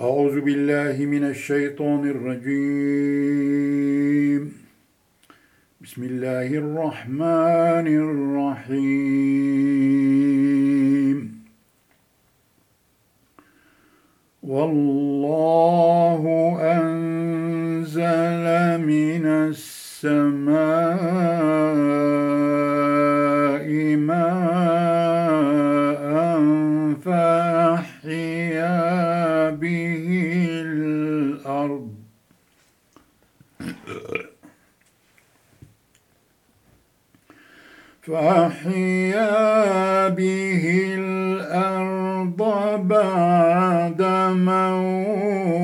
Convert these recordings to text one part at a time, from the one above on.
أعوذ بالله من الشيطان الرجيم. بسم الله الرحمن الرحيم. والله أنزل من السماء فأحيا به الأرض بعد موتها.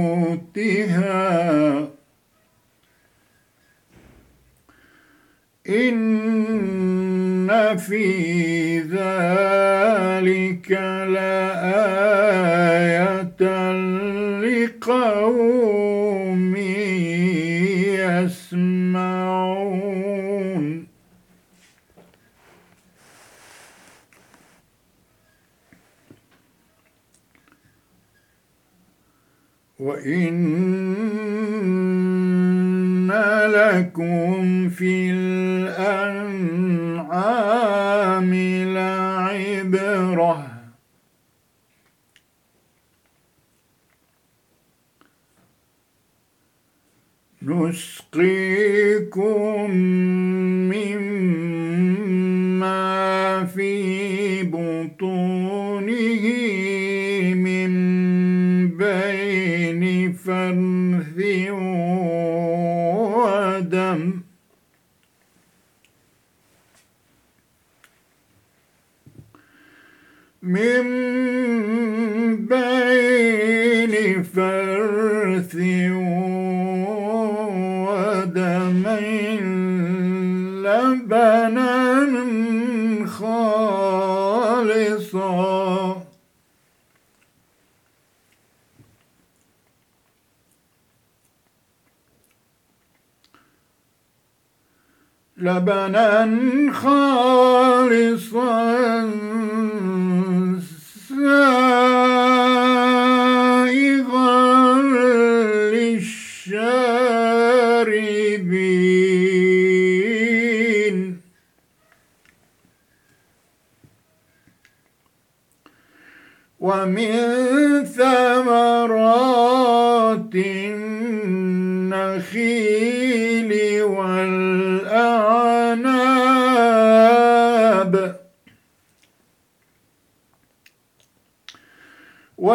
إن في ذلك لآية لقوم وإن لكم في الأنعام لعبرة نسقيكم من بين فرث ودم لبنا خالصا. لبنا خالصا.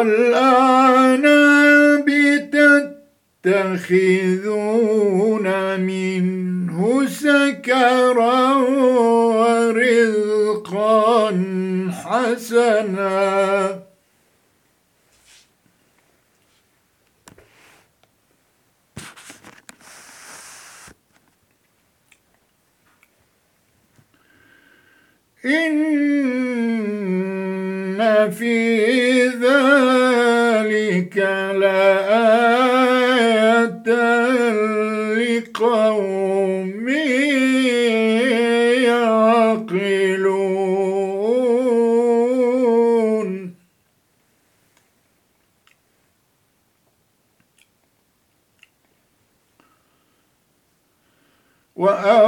والأعناب تتخذون منه سكرا ورزقا حسنا. إن في ذلك لآية لقوم يعقلون. وأوحى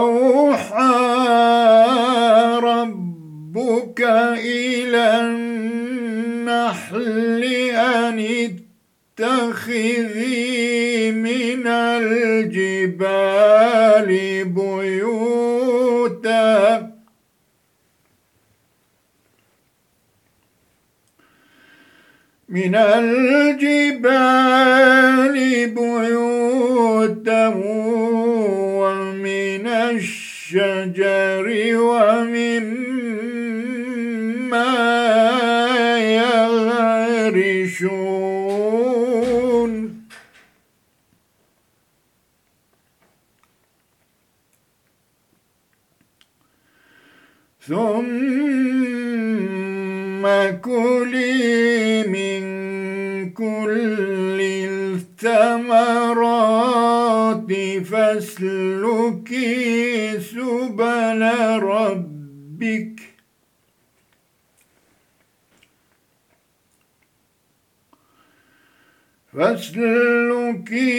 من كل الثمرات فاسلكي سبل ربك. فاسلكي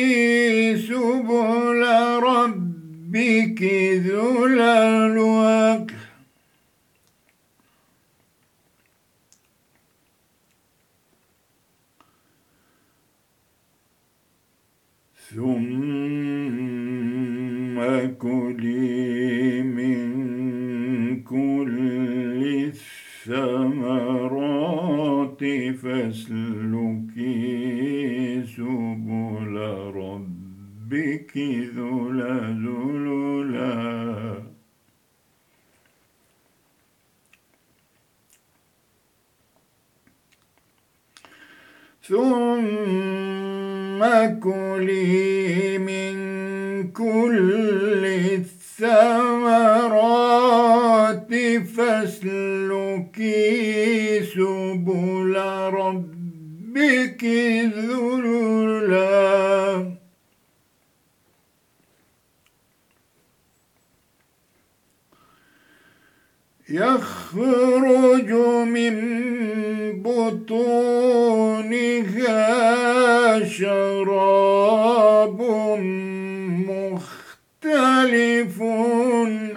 سبل ربك ذلل وكل ثم كلي من كل الثمرات فاسلكي سبل ربك ذللا. ثم كلي من كل الثمرات فاسلكي سبل ربك ذللا يخرج من بطونها شراب مختلف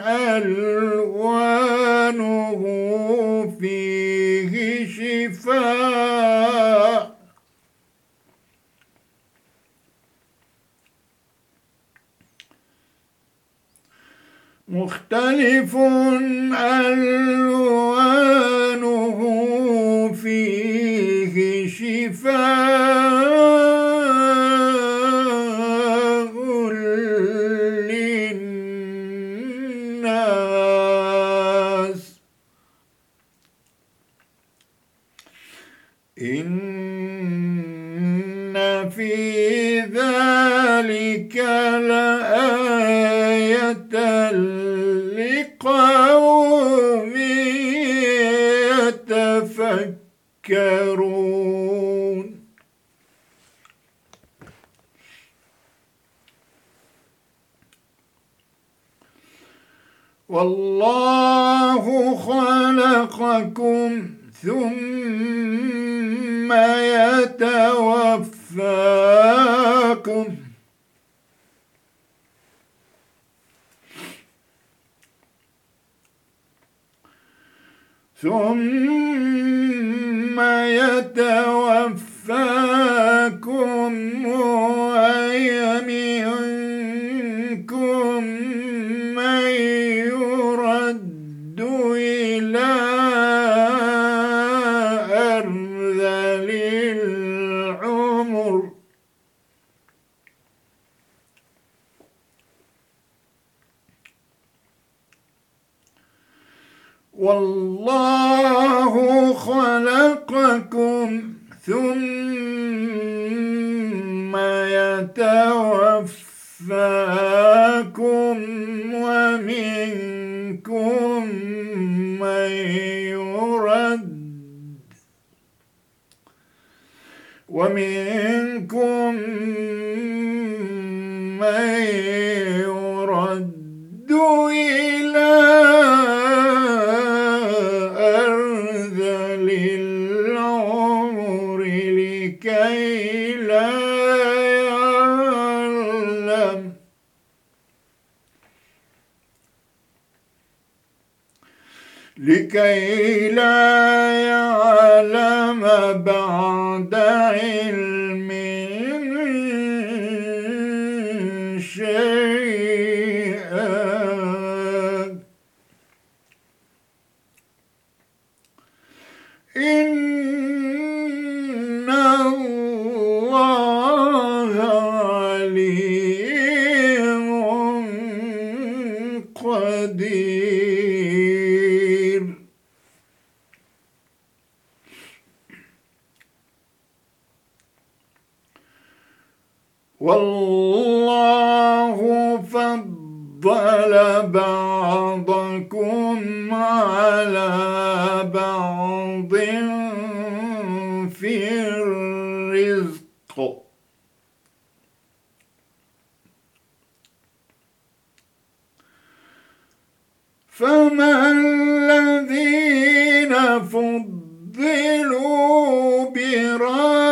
ألوانه فيه شفاء. مختلف ألوانه فيه شفاء للناس. إن في ذلك لآية يتفكرون والله خلقكم ثم يتوفاكم. ثم يتوفاكم ويمنكم والله خلقكم ثم يتوفاكم ومنكم من يرد ومنكم من لكي لا يعلم بعد علم فضل بعضكم على بعض في الرزق. فما الذين فضلوا براد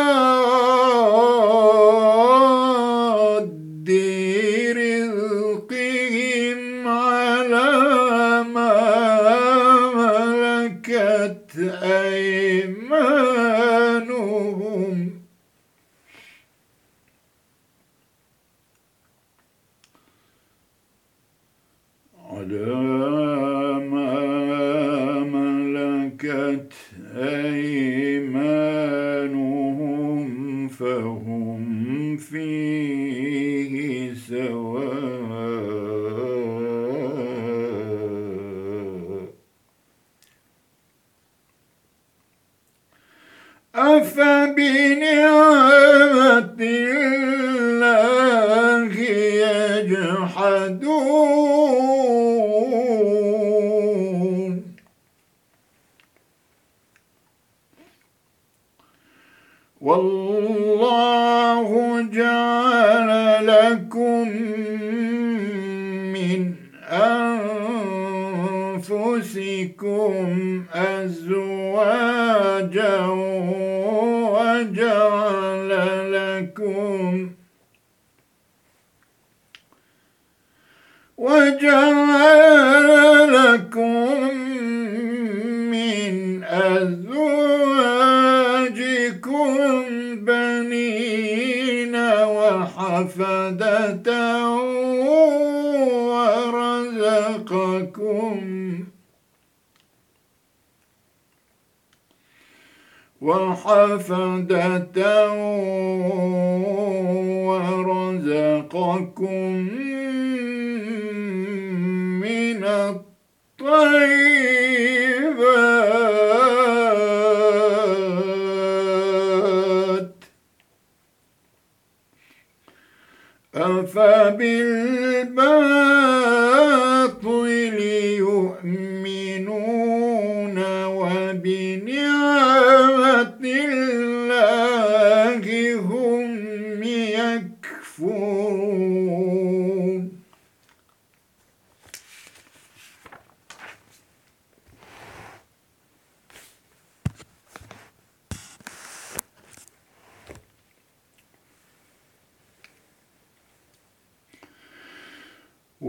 أفبنعمة الله يجحدون. والله أفبالباطل يؤمنون وبنعمة الله هم يكفرون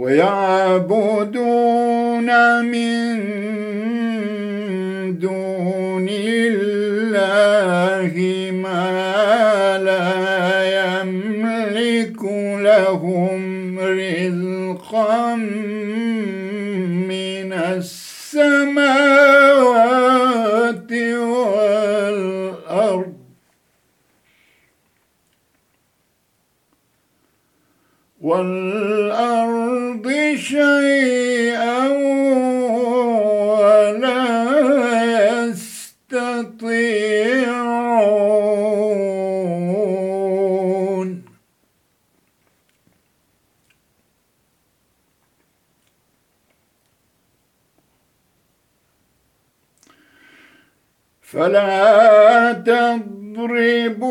ويعبدون من دون الله ما لا يملك لهم رزقا من السماوات والأرض. والأرض شيئا ولا يستطيعون فلا تضربوا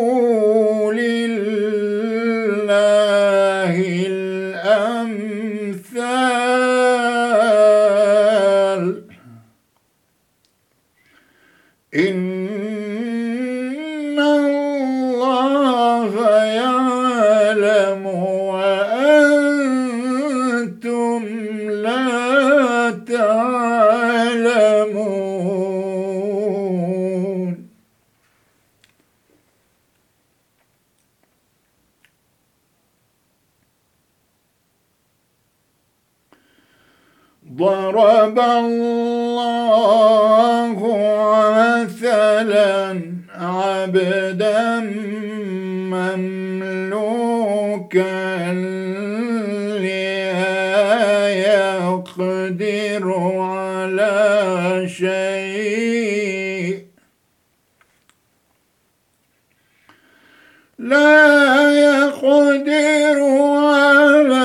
لا يقدر على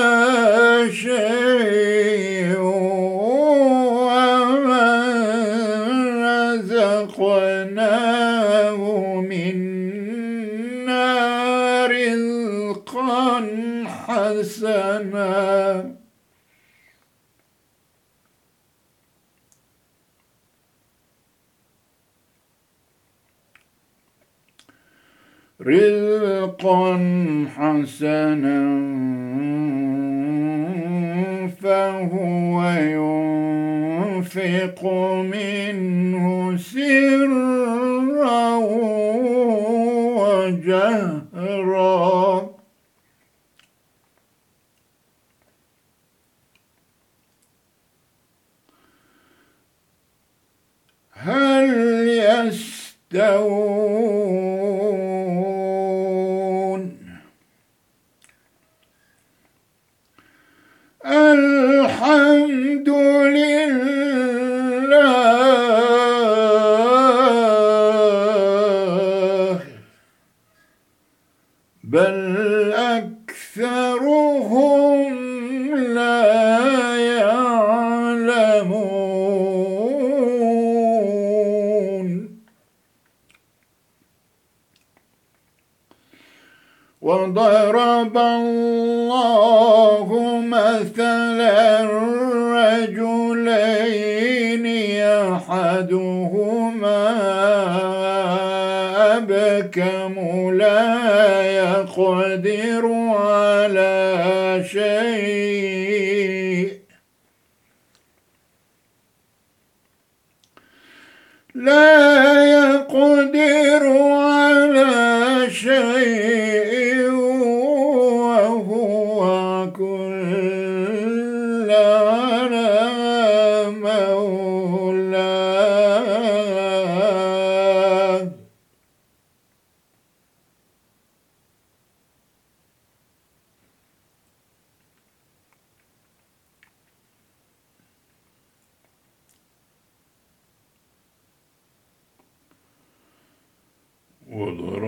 رزقا حسنا فهو ينفق منه سرا وجهرا. هل يستوون الحمد لله. بل صدر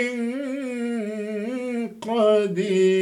إن قدير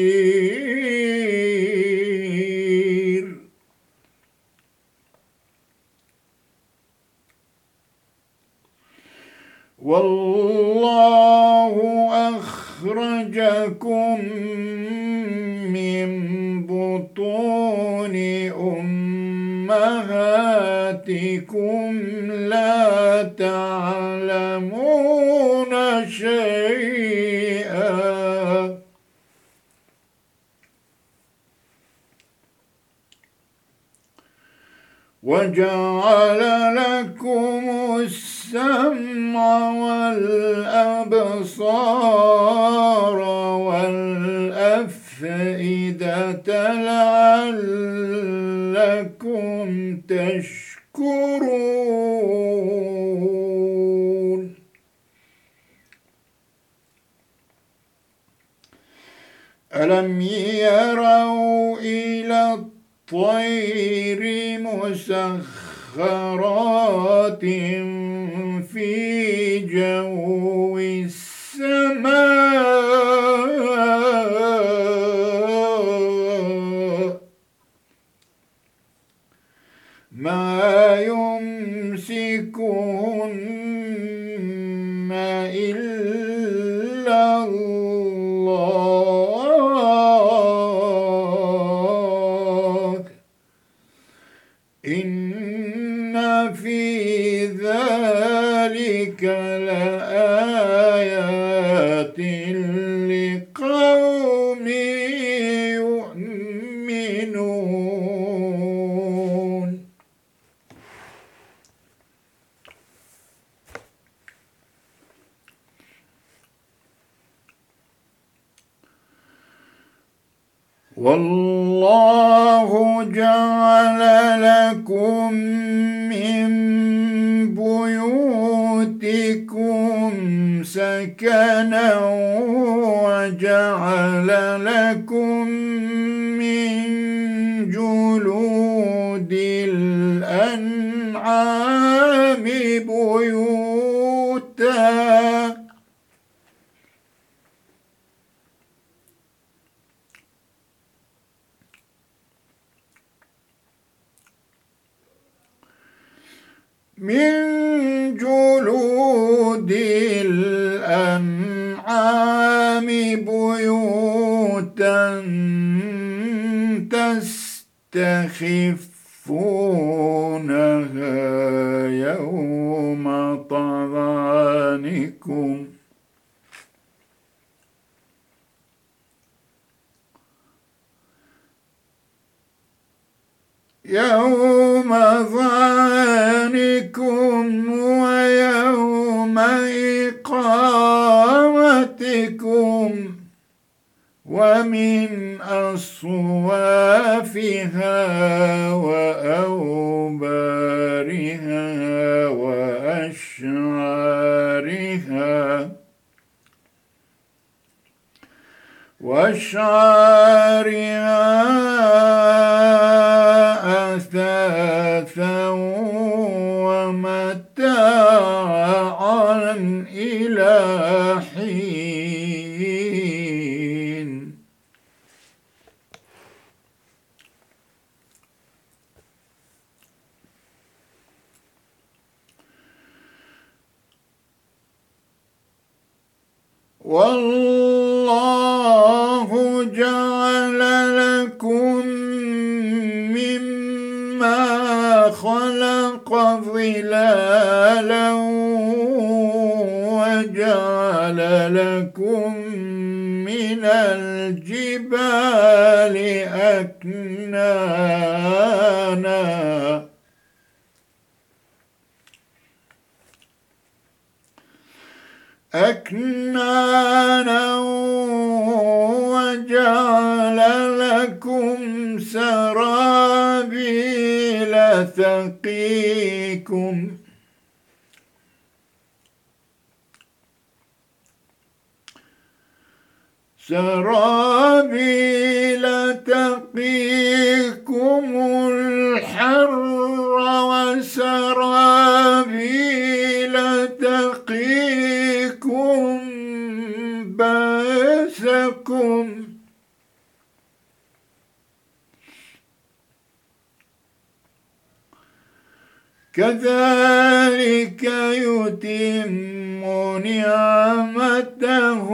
الأنعام بيوتا. من جلود الأنعام بيوتا تستخفونها يوم طغانكم. يوم ظانكم ويوم إقامتكم. ومن أصوافها وأوبارها وأشعارها وأشعارها تقيكم الحر وسرابيل تقيكم بأسكم. كذلك يتم نعمته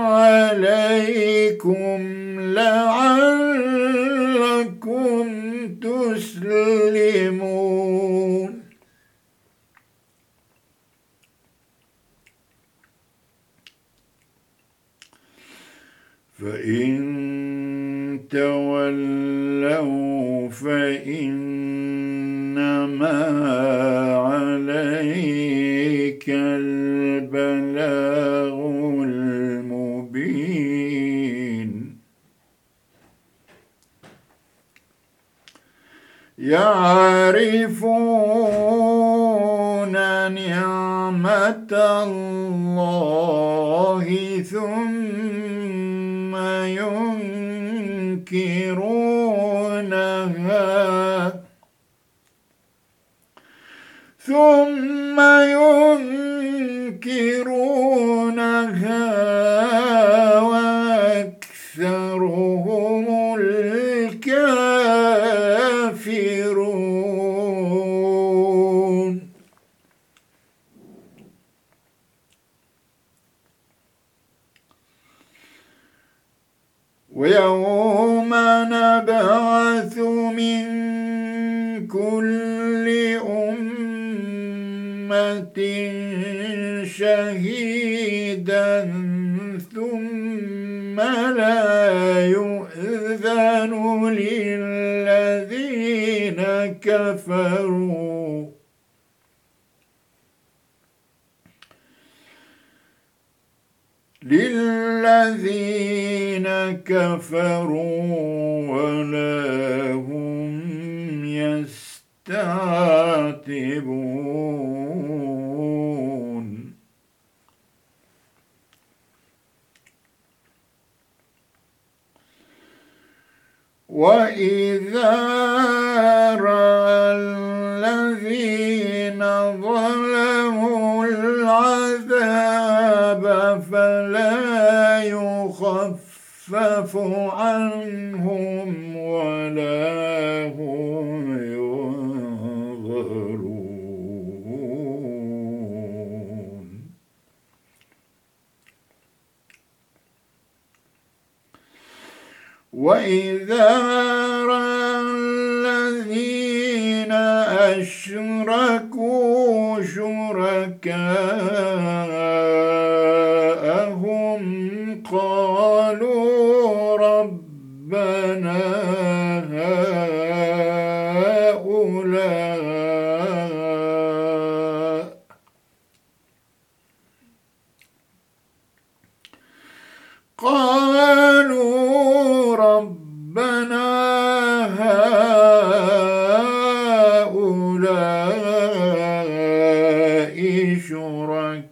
عليكم. لعلكم تسلمون. فإن تولوا فإنما عليك البلاغ يعرفون نعمة الله ثم ينكرونها. ثم ينكرونها كفروا. للذين كفروا ولا هم يستعتبون. وإذا يخفف عنهم ولا هم ينظرون. وإذا رأى الذين أشركوا شركاءهم الذين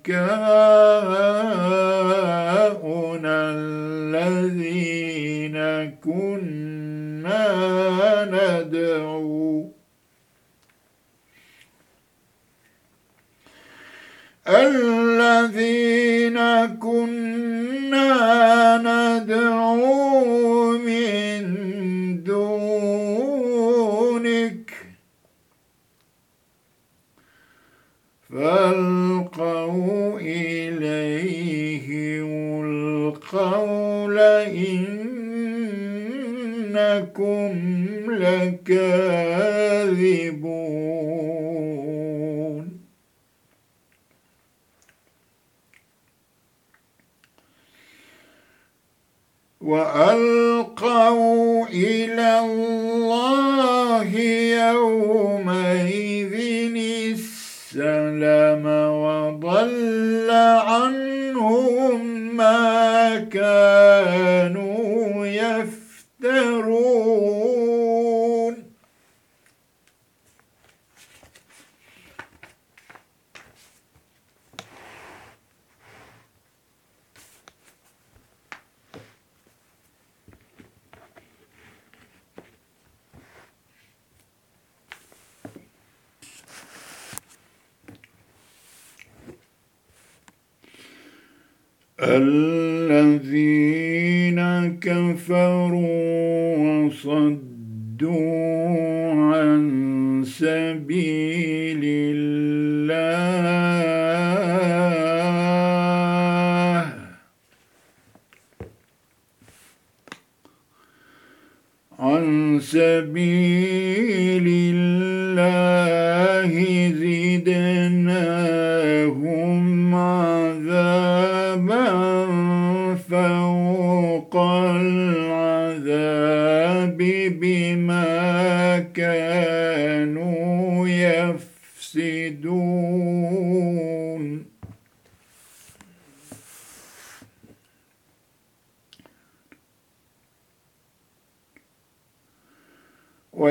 الذين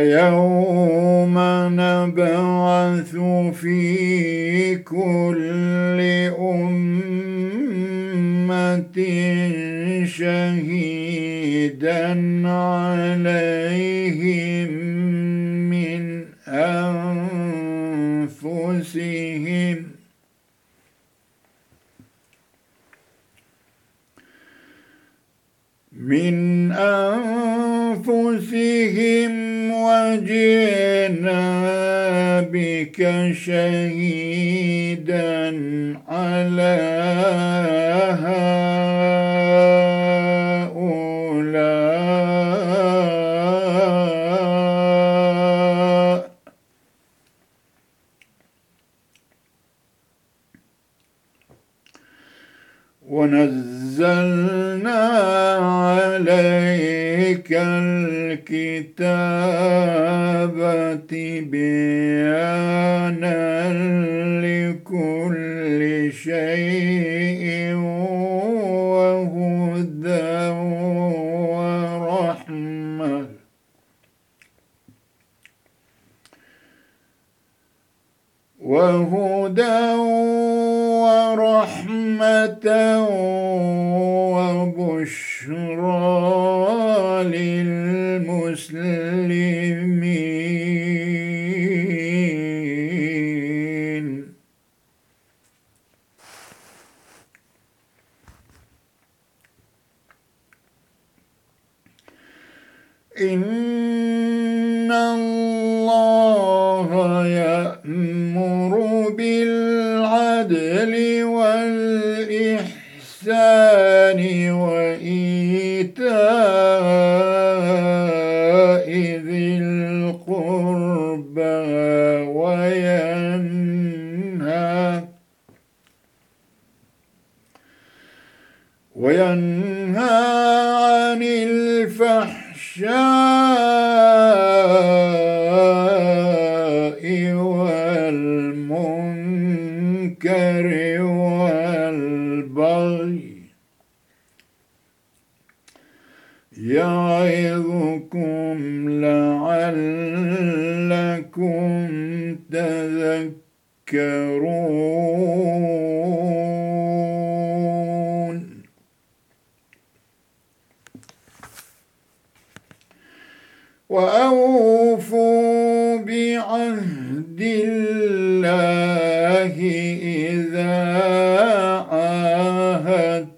ويوم نبعث في كل أمة شهيدا عليهم من أنفسهم. من أنفسهم وجئنا بك شهيدا على هؤلاء. ونزلنا عليك الكتاب بيانا لكل شيء وهدى ورحمة. وهدى ورحمة وينهى عن الفحشاء والمنكر والبغي يعظكم لعلكم تذكرون. وأوفوا بعهد الله إذا عاهدتم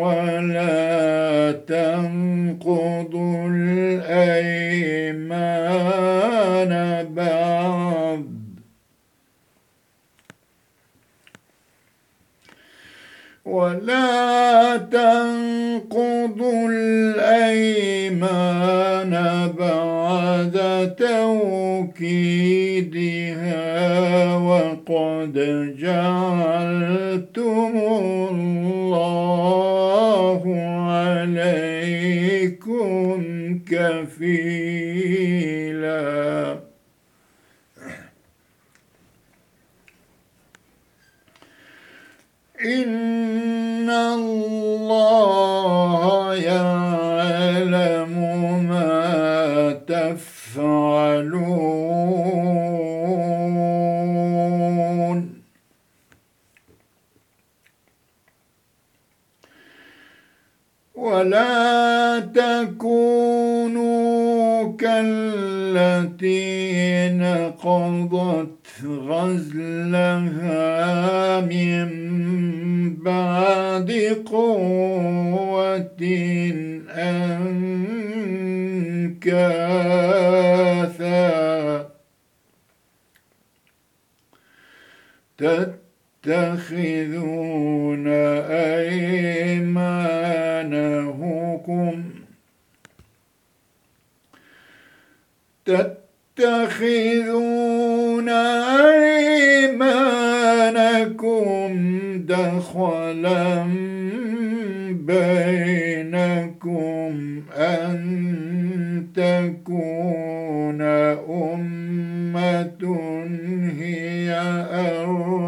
ولا تنقضوا الأيمان بعد. ولا تنقضوا الأيمان بعد توكيدها وقد جعلتم الله عليكم كفيلاً. إن Não,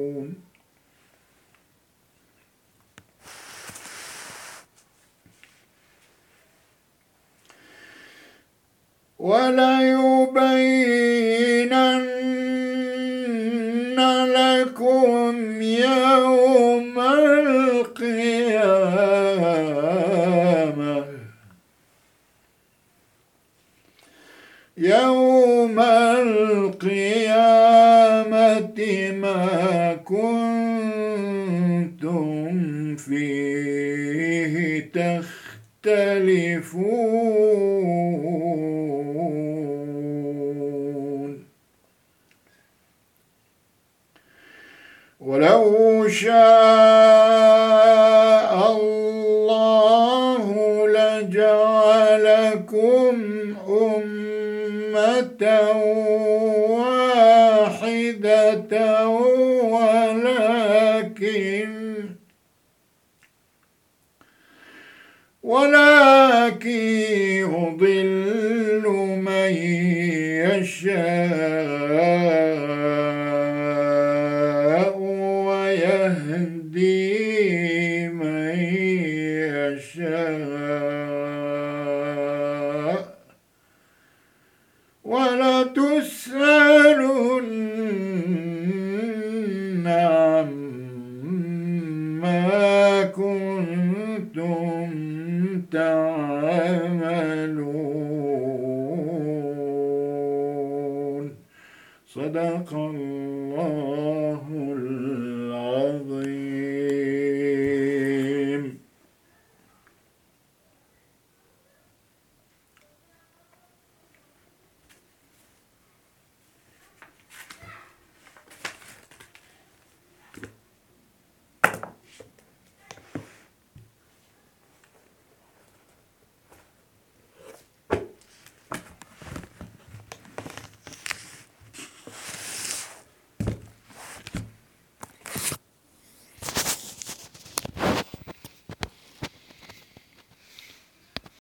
وليبينن لكم يوم القيامة. يوم القيامة ما كنتم فيه تختلفون. ولو شاء الله لجعلكم أمة واحدة ولكن ولكن يضل من يشاء.